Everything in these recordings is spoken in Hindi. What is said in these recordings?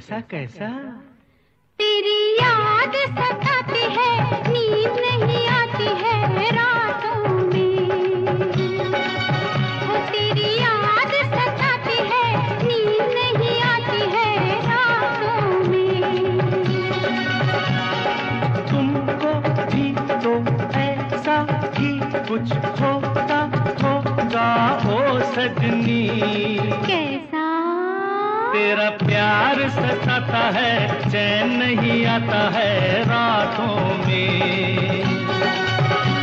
कैसा कैसा? तेरी याद सताती है नींद नहीं आती है रातों में। तेरी याद सताती है नींद नहीं आती है रातों में। तुमको भी तो ऐसा ही कुछ होता होगा हो सजनी। तेरा प्यार सताता है, चैन नहीं आता है रातों में।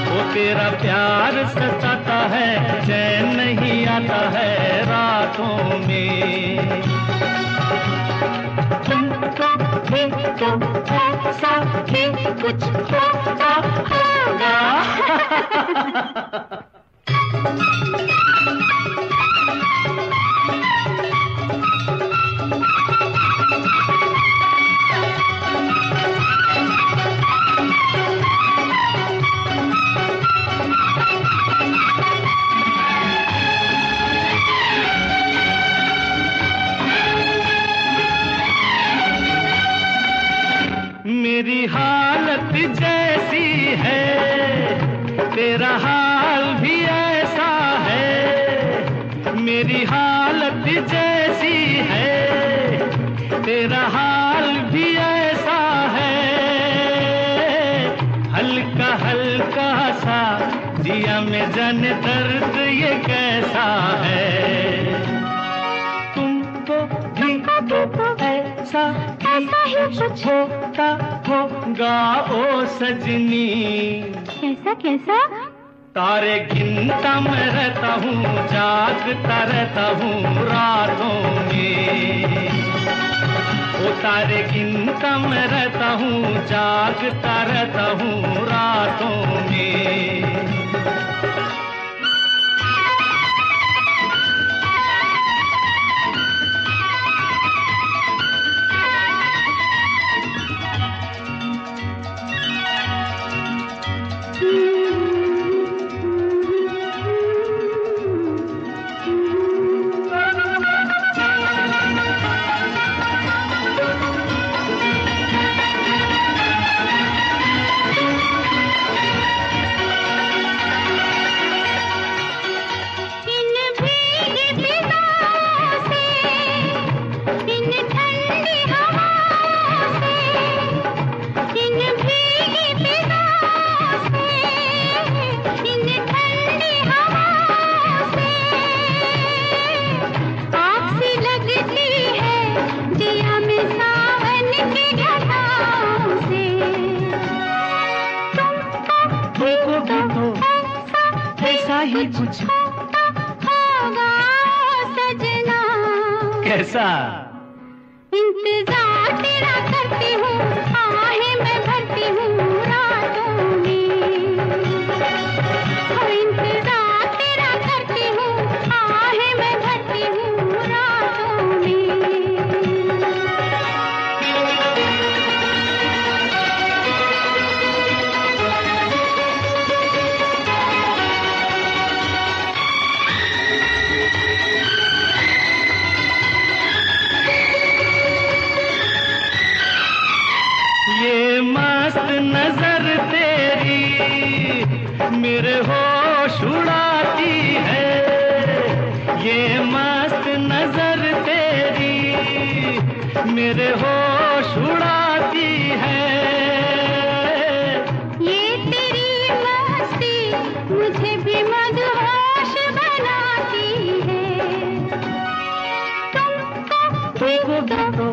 वो तेरा प्यार सताता है, चैन नहीं आता है रातों में। तुमको भी तो ऐसा ही कुछ मेरी हालत जैसी है, तेरा हाल भी ऐसा है, मेरी हालत जैसी है, तेरा हाल भी ऐसा है। हल्का हल्का सा जिया में जन दर्द ये कैसा है? भी तो ऐसा ऐसा ही कुछ होता होगा ओ सजनी। कैसा कैसा? तारे गिनता मैं रहता हूँ जागता रहता हूँ रातों में। ओ तारे गिनता मैं रहता हूँ जागता रहता हूँ रातों में। कुछ होगा सजना कैसा? इंतज़ार तेरा करती हूँ मैं मेरे होश उड़ाती है। ये तेरी मस्ती मुझे भी मदहोश बनाती है। तुमको भी तो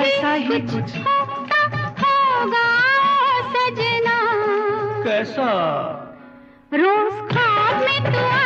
ऐसा ही कुछ। होगा सजना। कैसा? रोज ख्वाब में तू